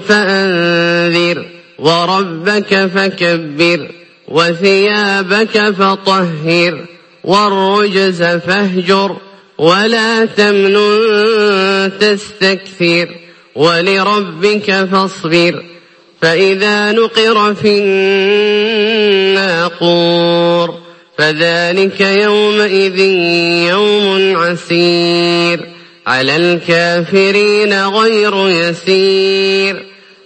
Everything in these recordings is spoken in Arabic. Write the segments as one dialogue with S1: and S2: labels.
S1: فأنذر وربك فكبر وثيابك فطهر والرجز فاهجر ولا تمنن تستكثر ولربك فاصبر فإذا نقر في الناقور فذلك يومئذ يوم عسير على الكافرين غير يسير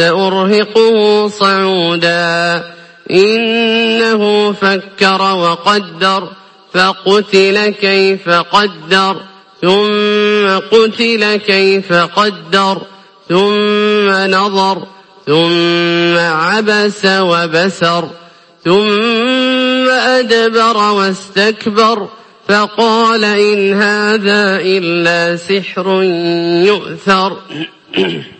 S1: سأرهقه صعودا. إنه فكر وقدر فقتل كيف قدر ثم قتل كيف قدر ثم نظر ثم عبس وبسر ثم أدبر واستكبر فقال إن هذا إلا سحر يؤثر.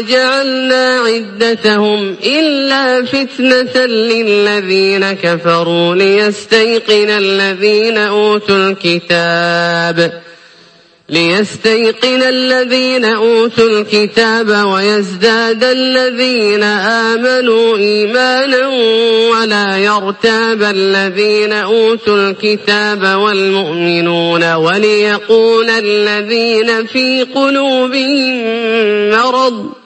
S1: جعلنا عدتهم إلا فتنة للذين كفروا ليستيقن الذين أوتوا الكتاب ليستيقن الذين أوتوا الكتاب ويزداد الذين آمنوا إيمانا ولا يرتاب الذين أوتوا الكتاب والمؤمنون وليقول الذين في قلوبهم مرض.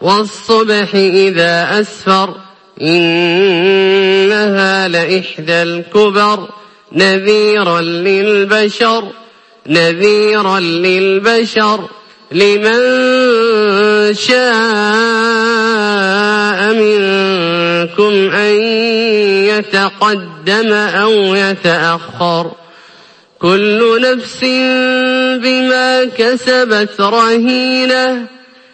S1: والصبح إذا أسفر إنها لإحدى الكبر نذيرا للبشر نذيرا للبشر لمن شاء منكم أن يتقدم أو يتأخر. كل نفس بما كسبت رهينة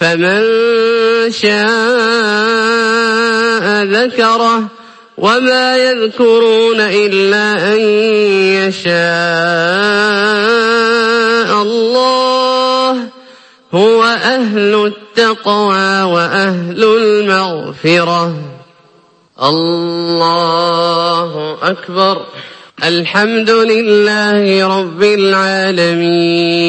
S1: فمن شاء ذكره وما يذكرون إلا أن يشاء الله هو أهل التقوى وأهل المغفرة. الله أكبر. الحمد لله رب العالمين.